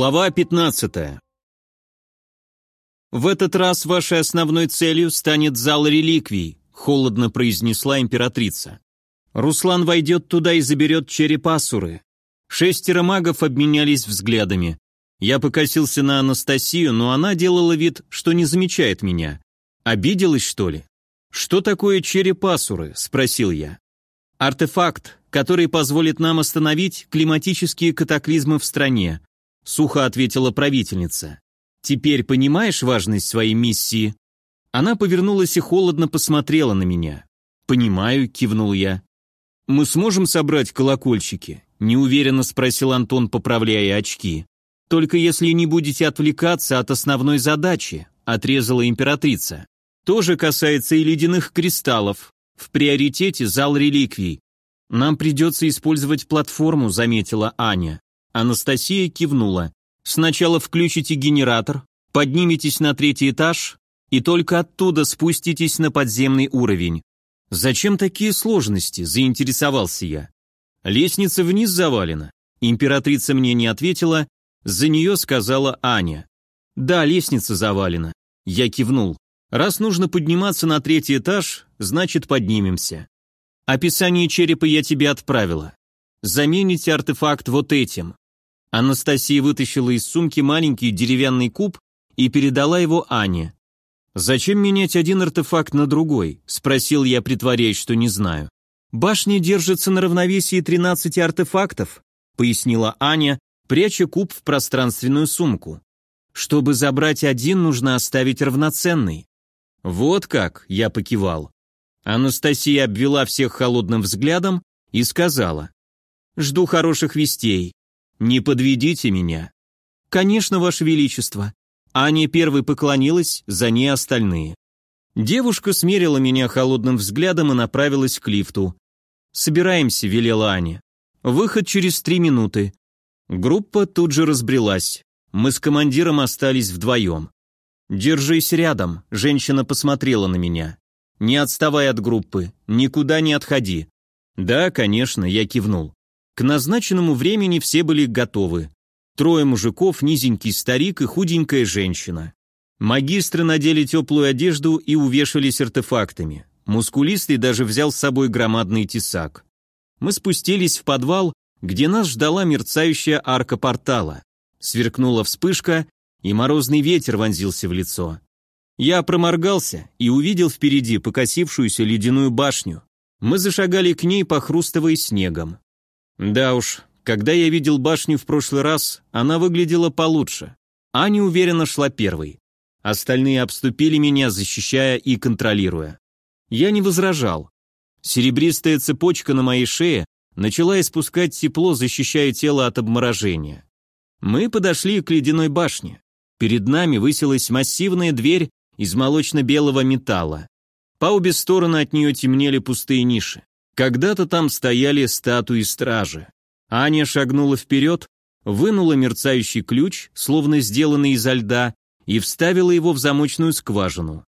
Глава 15. «В этот раз вашей основной целью станет зал реликвий», — холодно произнесла императрица. «Руслан войдет туда и заберет череп Асуры». Шестеро магов обменялись взглядами. Я покосился на Анастасию, но она делала вид, что не замечает меня. Обиделась, что ли? «Что такое череп Асуры?» — спросил я. «Артефакт, который позволит нам остановить климатические катаклизмы в стране», сухо ответила правительница. Теперь понимаешь важность своей миссии? Она повернулась и холодно посмотрела на меня. Понимаю, кивнул я. Мы сможем собрать колокольчики? неуверенно спросил Антон, поправляя очки. Только если не будете отвлекаться от основной задачи, отрезала императрица. Тоже касается и ледяных кристаллов. В приоритете зал реликвий. Нам придется использовать платформу, заметила Аня. Анастасия кивнула. «Сначала включите генератор, подниметесь на третий этаж и только оттуда спуститесь на подземный уровень. Зачем такие сложности?» – заинтересовался я. «Лестница вниз завалена». Императрица мне не ответила, за нее сказала Аня. «Да, лестница завалена». Я кивнул. «Раз нужно подниматься на третий этаж, значит поднимемся». Описание черепа я тебе отправила. Замените артефакт вот этим. Анастасия вытащила из сумки маленький деревянный куб и передала его Ане. «Зачем менять один артефакт на другой?» – спросил я, притворяясь, что не знаю. «Башня держится на равновесии 13 артефактов», – пояснила Аня, пряча куб в пространственную сумку. «Чтобы забрать один, нужно оставить равноценный». «Вот как», – я покивал. Анастасия обвела всех холодным взглядом и сказала. «Жду хороших вестей. «Не подведите меня». «Конечно, Ваше Величество». Аня первой поклонилась, за ней остальные. Девушка смерила меня холодным взглядом и направилась к лифту. «Собираемся», — велела Аня. «Выход через три минуты». Группа тут же разбрелась. Мы с командиром остались вдвоем. «Держись рядом», — женщина посмотрела на меня. «Не отставай от группы, никуда не отходи». «Да, конечно», — я кивнул. К назначенному времени все были готовы. Трое мужиков, низенький старик и худенькая женщина. Магистры надели теплую одежду и увешались артефактами. Мускулистый даже взял с собой громадный тесак. Мы спустились в подвал, где нас ждала мерцающая арка портала. Сверкнула вспышка, и морозный ветер вонзился в лицо. Я проморгался и увидел впереди покосившуюся ледяную башню. Мы зашагали к ней, похрустывая снегом. Да уж, когда я видел башню в прошлый раз, она выглядела получше. Аня уверенно шла первой. Остальные обступили меня, защищая и контролируя. Я не возражал. Серебристая цепочка на моей шее начала испускать тепло, защищая тело от обморожения. Мы подошли к ледяной башне. Перед нами высилась массивная дверь из молочно-белого металла. По обе стороны от нее темнели пустые ниши. Когда-то там стояли статуи стражи. Аня шагнула вперед, вынула мерцающий ключ, словно сделанный изо льда, и вставила его в замочную скважину.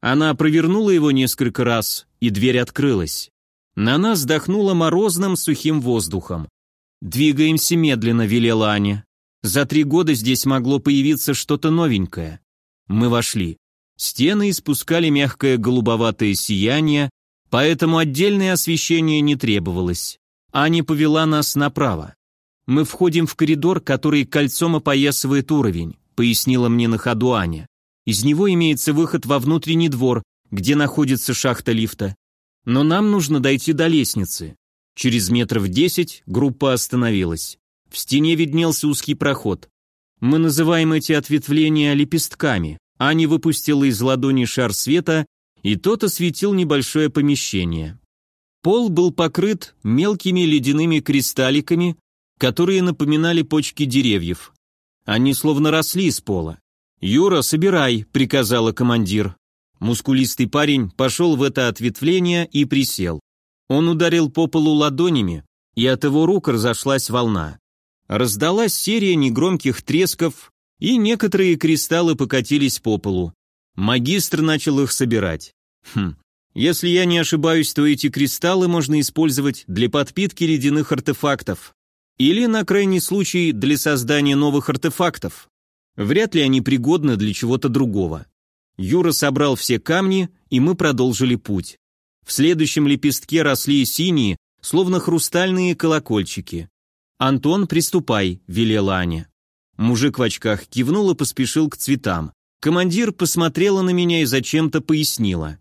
Она провернула его несколько раз, и дверь открылась. На нас вдохнуло морозным сухим воздухом. «Двигаемся медленно», — велела Аня. «За три года здесь могло появиться что-то новенькое». Мы вошли. Стены испускали мягкое голубоватое сияние, поэтому отдельное освещение не требовалось. Аня повела нас направо. «Мы входим в коридор, который кольцом опоясывает уровень», пояснила мне на ходу Аня. «Из него имеется выход во внутренний двор, где находится шахта лифта. Но нам нужно дойти до лестницы». Через метров десять группа остановилась. В стене виднелся узкий проход. Мы называем эти ответвления лепестками. Аня выпустила из ладони шар света и тот осветил небольшое помещение. Пол был покрыт мелкими ледяными кристалликами, которые напоминали почки деревьев. Они словно росли из пола. «Юра, собирай», — приказала командир. Мускулистый парень пошел в это ответвление и присел. Он ударил по полу ладонями, и от его рук разошлась волна. Раздалась серия негромких тресков, и некоторые кристаллы покатились по полу. Магистр начал их собирать. Хм, если я не ошибаюсь, то эти кристаллы можно использовать для подпитки ледяных артефактов. Или, на крайний случай, для создания новых артефактов. Вряд ли они пригодны для чего-то другого. Юра собрал все камни, и мы продолжили путь. В следующем лепестке росли синие, словно хрустальные колокольчики. «Антон, приступай», — велела Аня. Мужик в очках кивнул и поспешил к цветам. Командир посмотрела на меня и зачем-то пояснила.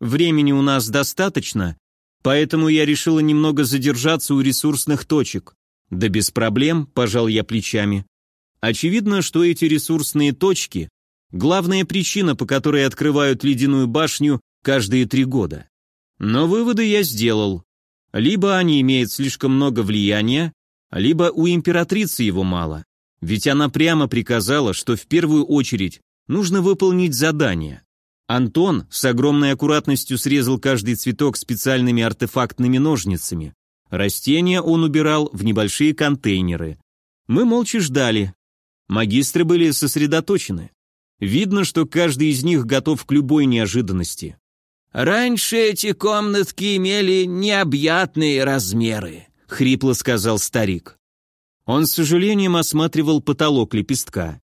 «Времени у нас достаточно, поэтому я решила немного задержаться у ресурсных точек. Да без проблем, пожал я плечами. Очевидно, что эти ресурсные точки – главная причина, по которой открывают ледяную башню каждые три года. Но выводы я сделал. Либо они имеют слишком много влияния, либо у императрицы его мало. Ведь она прямо приказала, что в первую очередь нужно выполнить задание. Антон с огромной аккуратностью срезал каждый цветок специальными артефактными ножницами. Растения он убирал в небольшие контейнеры. Мы молча ждали. Магистры были сосредоточены. Видно, что каждый из них готов к любой неожиданности. «Раньше эти комнатки имели необъятные размеры», — хрипло сказал старик. Он с сожалением осматривал потолок лепестка.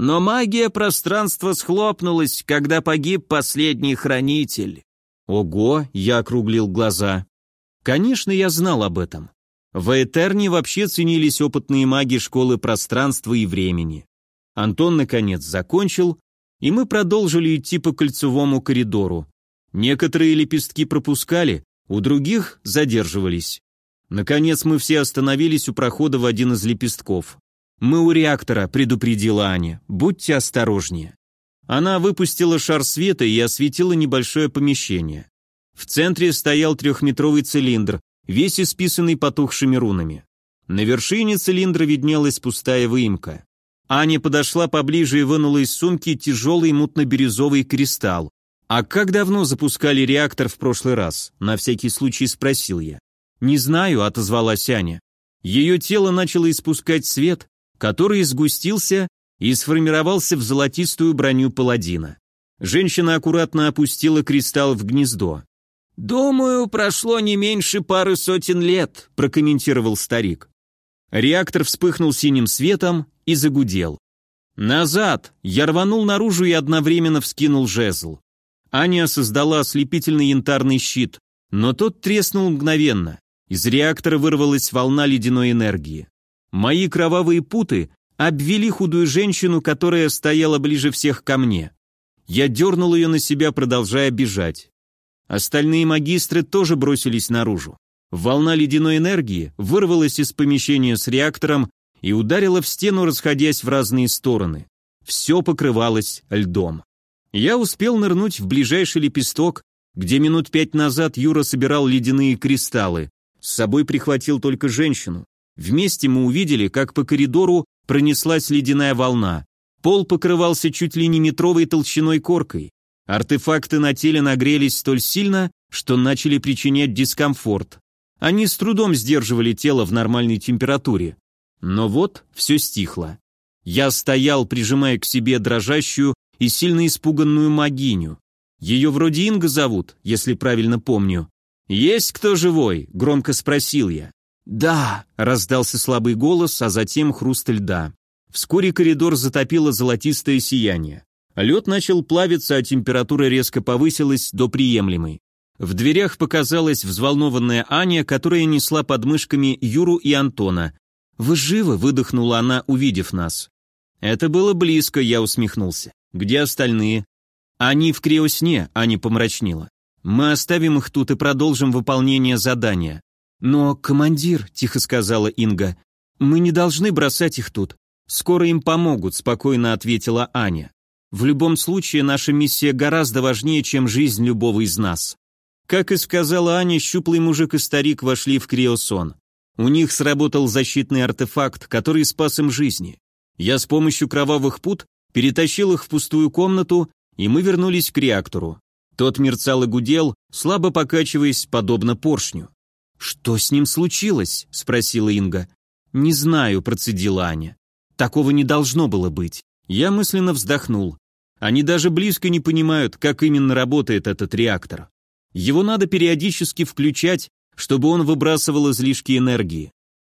«Но магия пространства схлопнулась, когда погиб последний хранитель». «Ого!» — я округлил глаза. Конечно, я знал об этом. В Этерне вообще ценились опытные маги школы пространства и времени. Антон, наконец, закончил, и мы продолжили идти по кольцевому коридору. Некоторые лепестки пропускали, у других задерживались. Наконец мы все остановились у прохода в один из лепестков. «Мы у реактора», — предупредила Аня. «Будьте осторожнее». Она выпустила шар света и осветила небольшое помещение. В центре стоял трехметровый цилиндр, весь исписанный потухшими рунами. На вершине цилиндра виднелась пустая выемка. Аня подошла поближе и вынула из сумки тяжелый мутно-бирюзовый кристалл. «А как давно запускали реактор в прошлый раз?» – на всякий случай спросил я. «Не знаю», – отозвалась Аня. Ее тело начало испускать свет, который сгустился и сформировался в золотистую броню паладина. Женщина аккуратно опустила кристалл в гнездо. «Думаю, прошло не меньше пары сотен лет», – прокомментировал старик. Реактор вспыхнул синим светом и загудел. «Назад!» Я рванул наружу и одновременно вскинул жезл. Аня создала ослепительный янтарный щит, но тот треснул мгновенно. Из реактора вырвалась волна ледяной энергии. Мои кровавые путы обвели худую женщину, которая стояла ближе всех ко мне. Я дернул ее на себя, продолжая бежать. Остальные магистры тоже бросились наружу. Волна ледяной энергии вырвалась из помещения с реактором и ударила в стену, расходясь в разные стороны. Все покрывалось льдом. Я успел нырнуть в ближайший лепесток, где минут пять назад Юра собирал ледяные кристаллы. С собой прихватил только женщину. Вместе мы увидели, как по коридору пронеслась ледяная волна. Пол покрывался чуть ли не метровой толщиной коркой. Артефакты на теле нагрелись столь сильно, что начали причинять дискомфорт. Они с трудом сдерживали тело в нормальной температуре. Но вот все стихло. Я стоял, прижимая к себе дрожащую и сильно испуганную магиню. Ее вроде Инга зовут, если правильно помню. «Есть кто живой?» — громко спросил я. «Да», — раздался слабый голос, а затем хруст льда. Вскоре коридор затопило золотистое сияние. Лед начал плавиться, а температура резко повысилась до приемлемой. В дверях показалась взволнованная Аня, которая несла под мышками Юру и Антона. «Вы живы?» – выдохнула она, увидев нас. «Это было близко», – я усмехнулся. «Где остальные?» «Они в криосне», – Аня помрачнела. «Мы оставим их тут и продолжим выполнение задания». «Но, командир», – тихо сказала Инга, – «мы не должны бросать их тут. Скоро им помогут», – спокойно ответила Аня. В любом случае, наша миссия гораздо важнее, чем жизнь любого из нас. Как и сказала Аня, щуплый мужик и старик вошли в криосон. У них сработал защитный артефакт, который спас им жизни. Я с помощью кровавых пут перетащил их в пустую комнату, и мы вернулись к реактору. Тот мерцал и гудел, слабо покачиваясь, подобно поршню. «Что с ним случилось?» – спросила Инга. «Не знаю», – процедила Аня. «Такого не должно было быть». Я мысленно вздохнул. Они даже близко не понимают, как именно работает этот реактор. Его надо периодически включать, чтобы он выбрасывал излишки энергии.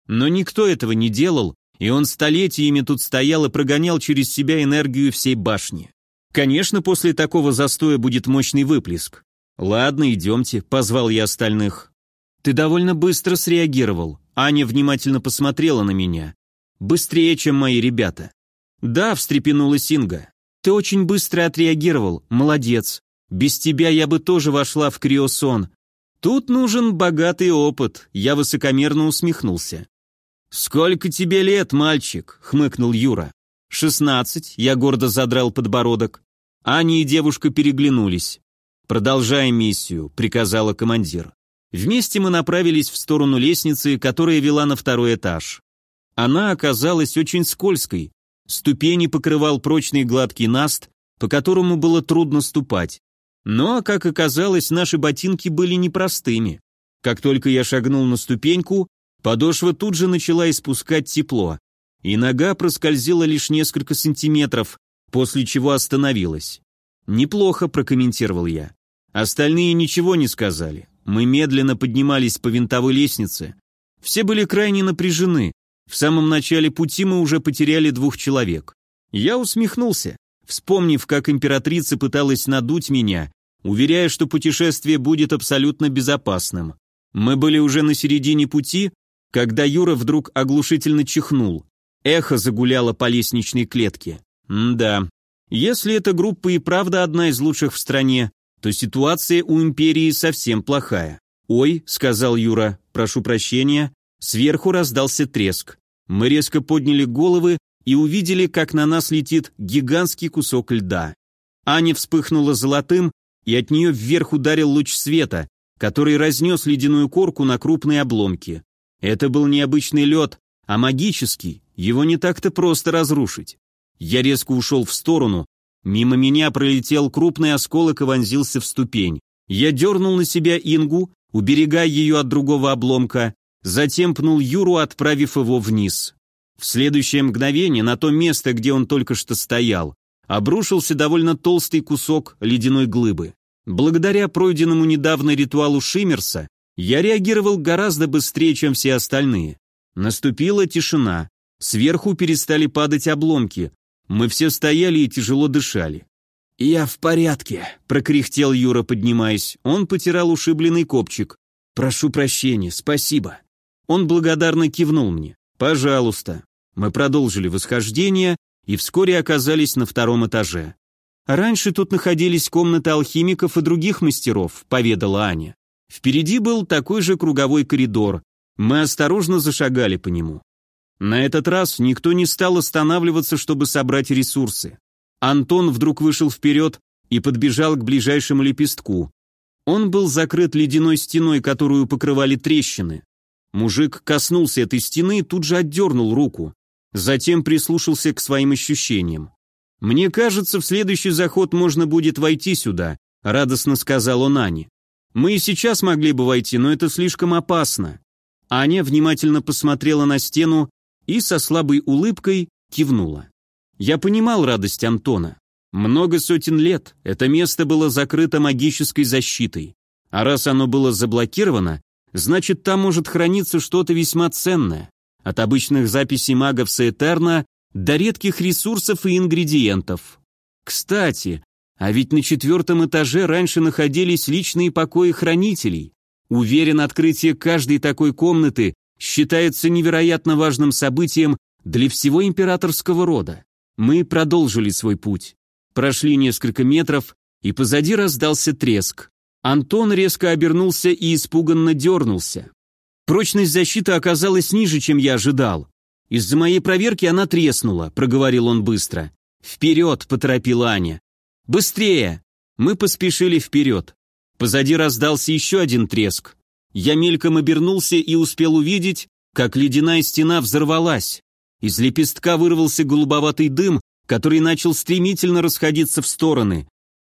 Но никто этого не делал, и он столетиями тут стоял и прогонял через себя энергию всей башни. Конечно, после такого застоя будет мощный выплеск. «Ладно, идемте», — позвал я остальных. «Ты довольно быстро среагировал». Аня внимательно посмотрела на меня. «Быстрее, чем мои ребята». «Да», — встрепенулась Инга. «Ты очень быстро отреагировал, молодец. Без тебя я бы тоже вошла в криосон. Тут нужен богатый опыт», — я высокомерно усмехнулся. «Сколько тебе лет, мальчик?» — хмыкнул Юра. «Шестнадцать», — я гордо задрал подбородок. Аня и девушка переглянулись. «Продолжаем миссию», — приказала командир. Вместе мы направились в сторону лестницы, которая вела на второй этаж. Она оказалась очень скользкой. Ступени покрывал прочный гладкий наст, по которому было трудно ступать. Но, как оказалось, наши ботинки были непростыми. Как только я шагнул на ступеньку, подошва тут же начала испускать тепло, и нога проскользила лишь несколько сантиметров, после чего остановилась. «Неплохо», — прокомментировал я. Остальные ничего не сказали. Мы медленно поднимались по винтовой лестнице. Все были крайне напряжены. В самом начале пути мы уже потеряли двух человек. Я усмехнулся, вспомнив, как императрица пыталась надуть меня, уверяя, что путешествие будет абсолютно безопасным. Мы были уже на середине пути, когда Юра вдруг оглушительно чихнул. Эхо загуляло по лестничной клетке. М да, если эта группа и правда одна из лучших в стране, то ситуация у империи совсем плохая. «Ой», — сказал Юра, — «прошу прощения». Сверху раздался треск. Мы резко подняли головы и увидели, как на нас летит гигантский кусок льда. Аня вспыхнула золотым, и от нее вверх ударил луч света, который разнес ледяную корку на крупные обломки. Это был необычный лед, а магический, его не так-то просто разрушить. Я резко ушел в сторону, Мимо меня пролетел крупный осколок и вонзился в ступень. Я дернул на себя Ингу, уберегая ее от другого обломка, затем пнул Юру, отправив его вниз. В следующее мгновение на то место, где он только что стоял, обрушился довольно толстый кусок ледяной глыбы. Благодаря пройденному недавно ритуалу Шиммерса, я реагировал гораздо быстрее, чем все остальные. Наступила тишина. Сверху перестали падать обломки, мы все стояли и тяжело дышали. «Я в порядке», — прокряхтел Юра, поднимаясь. Он потирал ушибленный копчик. «Прошу прощения, спасибо». Он благодарно кивнул мне. «Пожалуйста». Мы продолжили восхождение и вскоре оказались на втором этаже. «Раньше тут находились комнаты алхимиков и других мастеров», — поведала Аня. Впереди был такой же круговой коридор. Мы осторожно зашагали по нему. На этот раз никто не стал останавливаться, чтобы собрать ресурсы. Антон вдруг вышел вперед и подбежал к ближайшему лепестку. Он был закрыт ледяной стеной, которую покрывали трещины. Мужик коснулся этой стены и тут же отдернул руку. Затем прислушался к своим ощущениям. «Мне кажется, в следующий заход можно будет войти сюда», — радостно сказал он Ане. «Мы и сейчас могли бы войти, но это слишком опасно». Аня внимательно посмотрела на стену и со слабой улыбкой кивнула. Я понимал радость Антона. Много сотен лет это место было закрыто магической защитой, а раз оно было заблокировано, значит там может храниться что-то весьма ценное, от обычных записей магов Саэтерна до редких ресурсов и ингредиентов. Кстати, а ведь на четвертом этаже раньше находились личные покои хранителей. Уверен, открытие каждой такой комнаты считается невероятно важным событием для всего императорского рода. Мы продолжили свой путь. Прошли несколько метров, и позади раздался треск. Антон резко обернулся и испуганно дернулся. Прочность защиты оказалась ниже, чем я ожидал. Из-за моей проверки она треснула, проговорил он быстро. «Вперед!» — поторопила Аня. «Быстрее!» Мы поспешили вперед. Позади раздался еще один треск. Я мельком обернулся и успел увидеть, как ледяная стена взорвалась. Из лепестка вырвался голубоватый дым, который начал стремительно расходиться в стороны.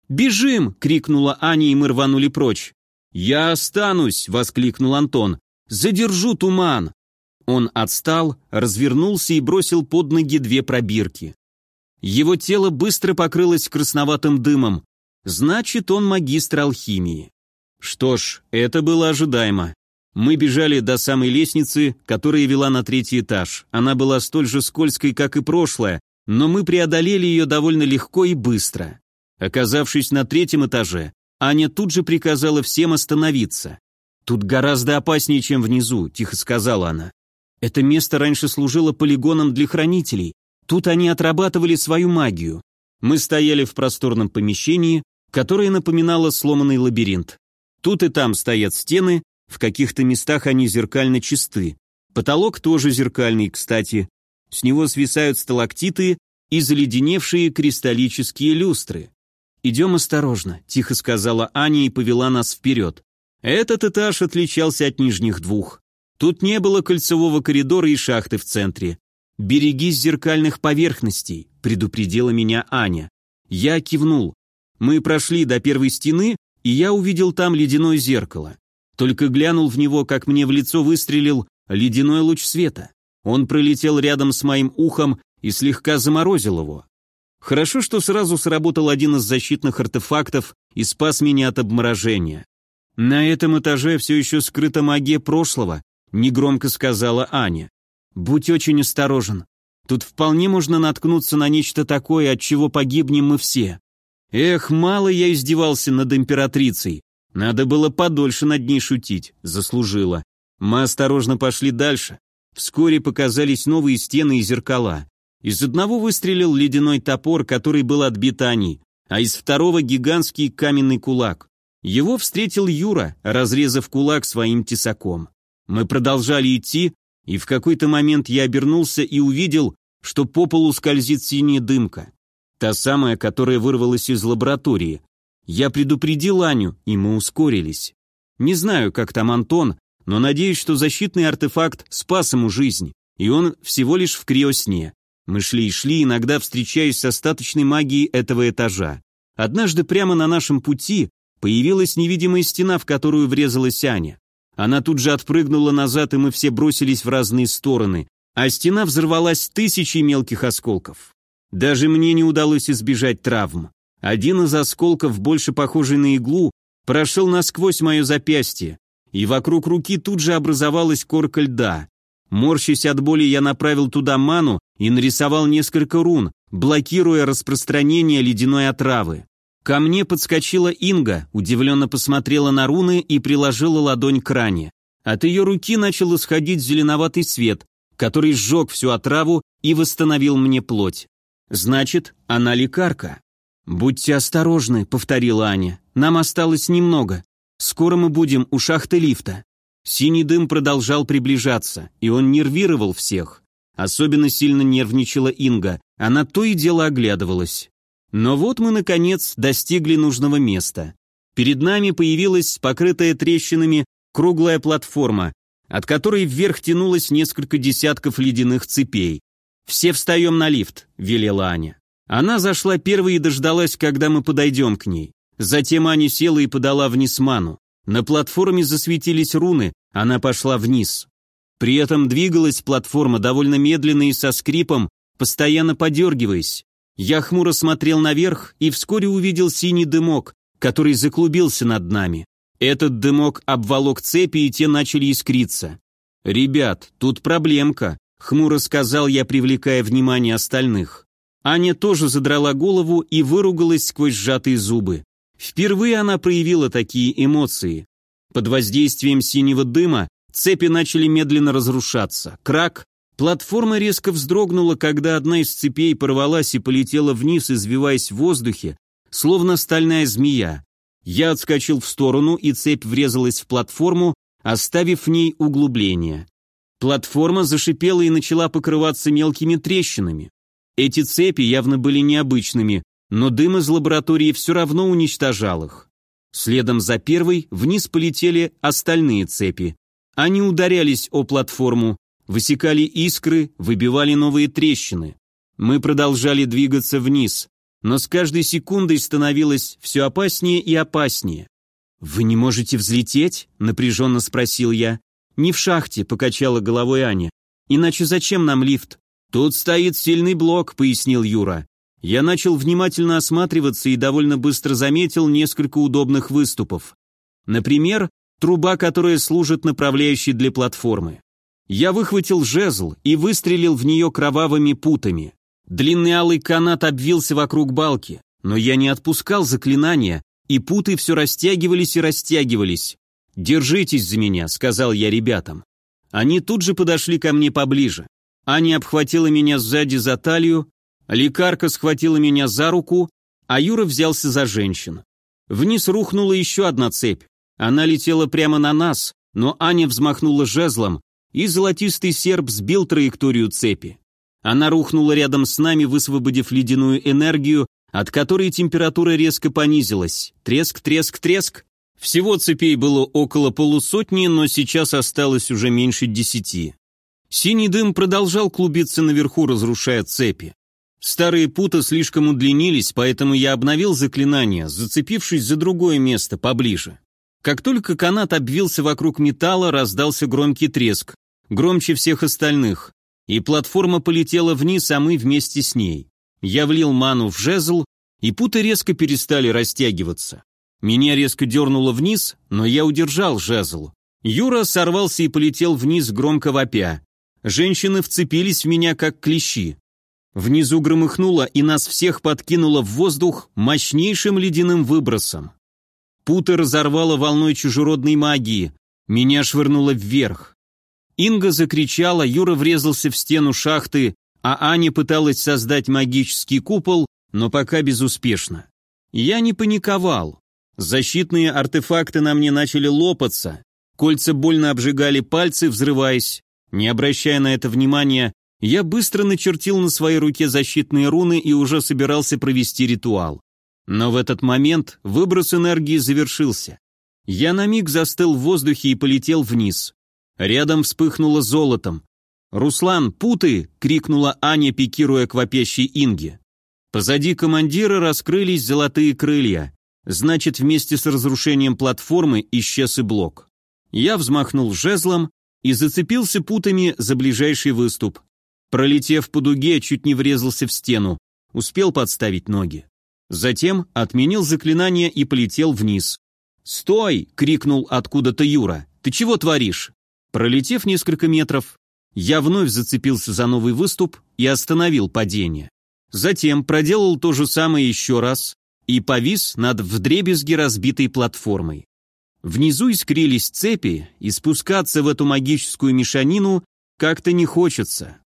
«Бежим!» — крикнула Аня, и мы рванули прочь. «Я останусь!» — воскликнул Антон. «Задержу туман!» Он отстал, развернулся и бросил под ноги две пробирки. Его тело быстро покрылось красноватым дымом. Значит, он магистр алхимии. Что ж, это было ожидаемо. Мы бежали до самой лестницы, которая вела на третий этаж. Она была столь же скользкой, как и прошлая, но мы преодолели ее довольно легко и быстро. Оказавшись на третьем этаже, Аня тут же приказала всем остановиться. «Тут гораздо опаснее, чем внизу», — тихо сказала она. «Это место раньше служило полигоном для хранителей. Тут они отрабатывали свою магию. Мы стояли в просторном помещении, которое напоминало сломанный лабиринт. Тут и там стоят стены, в каких-то местах они зеркально чисты. Потолок тоже зеркальный, кстати. С него свисают сталактиты и заледеневшие кристаллические люстры. «Идем осторожно», — тихо сказала Аня и повела нас вперед. Этот этаж отличался от нижних двух. Тут не было кольцевого коридора и шахты в центре. «Берегись зеркальных поверхностей», — предупредила меня Аня. Я кивнул. Мы прошли до первой стены, и я увидел там ледяное зеркало. Только глянул в него, как мне в лицо выстрелил ледяной луч света. Он пролетел рядом с моим ухом и слегка заморозил его. Хорошо, что сразу сработал один из защитных артефактов и спас меня от обморожения. На этом этаже все еще скрыта магия прошлого, негромко сказала Аня. Будь очень осторожен. Тут вполне можно наткнуться на нечто такое, от чего погибнем мы все. Эх, мало я издевался над императрицей. Надо было подольше над ней шутить, заслужила. Мы осторожно пошли дальше. Вскоре показались новые стены и зеркала. Из одного выстрелил ледяной топор, который был отбит Ани, а из второго гигантский каменный кулак. Его встретил Юра, разрезав кулак своим тесаком. Мы продолжали идти, и в какой-то момент я обернулся и увидел, что по полу скользит синяя дымка. Та самая, которая вырвалась из лаборатории. Я предупредил Аню, и мы ускорились. Не знаю, как там Антон, но надеюсь, что защитный артефакт спас ему жизнь, и он всего лишь в криосне. Мы шли и шли, иногда встречаясь с остаточной магией этого этажа. Однажды прямо на нашем пути появилась невидимая стена, в которую врезалась Аня. Она тут же отпрыгнула назад, и мы все бросились в разные стороны, а стена взорвалась тысячей мелких осколков. Даже мне не удалось избежать травм. Один из осколков, больше похожий на иглу, прошел насквозь мое запястье, и вокруг руки тут же образовалась корка льда. Морщась от боли, я направил туда ману и нарисовал несколько рун, блокируя распространение ледяной отравы. Ко мне подскочила Инга, удивленно посмотрела на руны и приложила ладонь к ране. От ее руки начал исходить зеленоватый свет, который сжег всю отраву и восстановил мне плоть. Значит, она лекарка. «Будьте осторожны», — повторила Аня. «Нам осталось немного. Скоро мы будем у шахты лифта». Синий дым продолжал приближаться, и он нервировал всех. Особенно сильно нервничала Инга, она то и дело оглядывалась. Но вот мы, наконец, достигли нужного места. Перед нами появилась покрытая трещинами круглая платформа, от которой вверх тянулось несколько десятков ледяных цепей. «Все встаем на лифт», — велела Аня. Она зашла первой и дождалась, когда мы подойдем к ней. Затем Аня села и подала вниз ману. На платформе засветились руны, она пошла вниз. При этом двигалась платформа довольно медленно и со скрипом, постоянно подергиваясь. Я хмуро смотрел наверх и вскоре увидел синий дымок, который заклубился над нами. Этот дымок обволок цепи, и те начали искриться. «Ребят, тут проблемка», — хмуро сказал я, привлекая внимание остальных. Аня тоже задрала голову и выругалась сквозь сжатые зубы. Впервые она проявила такие эмоции. Под воздействием синего дыма цепи начали медленно разрушаться. Крак, Платформа резко вздрогнула, когда одна из цепей порвалась и полетела вниз, извиваясь в воздухе, словно стальная змея. Я отскочил в сторону, и цепь врезалась в платформу, оставив в ней углубление. Платформа зашипела и начала покрываться мелкими трещинами. Эти цепи явно были необычными, но дым из лаборатории все равно уничтожал их. Следом за первой вниз полетели остальные цепи. Они ударялись о платформу, Высекали искры, выбивали новые трещины. Мы продолжали двигаться вниз, но с каждой секундой становилось все опаснее и опаснее. «Вы не можете взлететь?» — напряженно спросил я. «Не в шахте», — покачала головой Аня. «Иначе зачем нам лифт?» «Тут стоит сильный блок», — пояснил Юра. Я начал внимательно осматриваться и довольно быстро заметил несколько удобных выступов. Например, труба, которая служит направляющей для платформы. Я выхватил жезл и выстрелил в нее кровавыми путами. Длинный алый канат обвился вокруг балки, но я не отпускал заклинания, и путы все растягивались и растягивались. «Держитесь за меня», — сказал я ребятам. Они тут же подошли ко мне поближе. Аня обхватила меня сзади за талию, лекарка схватила меня за руку, а Юра взялся за женщин. Вниз рухнула еще одна цепь. Она летела прямо на нас, но Аня взмахнула жезлом, и золотистый серп сбил траекторию цепи. Она рухнула рядом с нами, высвободив ледяную энергию, от которой температура резко понизилась. Треск, треск, треск. Всего цепей было около полусотни, но сейчас осталось уже меньше десяти. Синий дым продолжал клубиться наверху, разрушая цепи. Старые путы слишком удлинились, поэтому я обновил заклинание, зацепившись за другое место поближе. Как только канат обвился вокруг металла, раздался громкий треск громче всех остальных, и платформа полетела вниз, а мы вместе с ней. Я влил ману в жезл, и путы резко перестали растягиваться. Меня резко дернуло вниз, но я удержал жезл. Юра сорвался и полетел вниз, громко вопя. Женщины вцепились в меня, как клещи. Внизу громыхнуло, и нас всех подкинуло в воздух мощнейшим ледяным выбросом. Путы разорвало волной чужеродной магии. Меня швырнуло вверх. Инга закричала, Юра врезался в стену шахты, а Аня пыталась создать магический купол, но пока безуспешно. Я не паниковал. Защитные артефакты на мне начали лопаться, кольца больно обжигали пальцы, взрываясь. Не обращая на это внимания, я быстро начертил на своей руке защитные руны и уже собирался провести ритуал. Но в этот момент выброс энергии завершился. Я на миг застыл в воздухе и полетел вниз. Рядом вспыхнуло золотом. «Руслан, путы!» — крикнула Аня, пикируя к вопящей Инге. Позади командира раскрылись золотые крылья. Значит, вместе с разрушением платформы исчез и блок. Я взмахнул жезлом и зацепился путами за ближайший выступ. Пролетев по дуге, чуть не врезался в стену. Успел подставить ноги. Затем отменил заклинание и полетел вниз. «Стой!» — крикнул откуда-то Юра. «Ты чего творишь?» Пролетев несколько метров, я вновь зацепился за новый выступ и остановил падение. Затем проделал то же самое еще раз и повис над вдребезги разбитой платформой. Внизу искрились цепи, и спускаться в эту магическую мешанину как-то не хочется.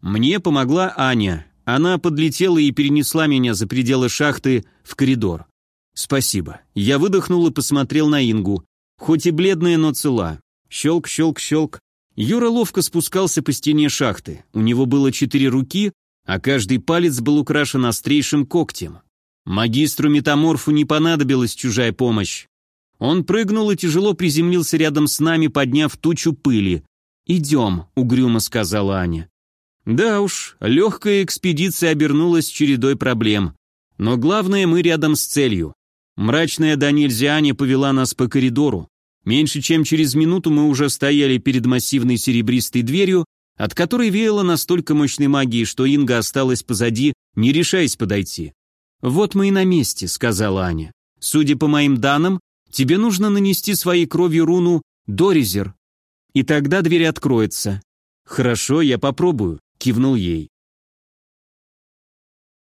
Мне помогла Аня. Она подлетела и перенесла меня за пределы шахты в коридор. Спасибо. Я выдохнул и посмотрел на Ингу. Хоть и бледная, но цела. Щелк, щелк, щелк. Юра ловко спускался по стене шахты. У него было четыре руки, а каждый палец был украшен острейшим когтем. Магистру-метаморфу не понадобилась чужая помощь. Он прыгнул и тяжело приземлился рядом с нами, подняв тучу пыли. «Идем», — угрюмо сказала Аня. Да уж, легкая экспедиция обернулась чередой проблем. Но главное, мы рядом с целью. Мрачная до нельзя Аня повела нас по коридору. Меньше чем через минуту мы уже стояли перед массивной серебристой дверью, от которой веяло настолько мощной магией, что Инга осталась позади, не решаясь подойти. «Вот мы и на месте», — сказала Аня. «Судя по моим данным, тебе нужно нанести своей кровью руну Доризер, и тогда дверь откроется». «Хорошо, я попробую», — кивнул ей.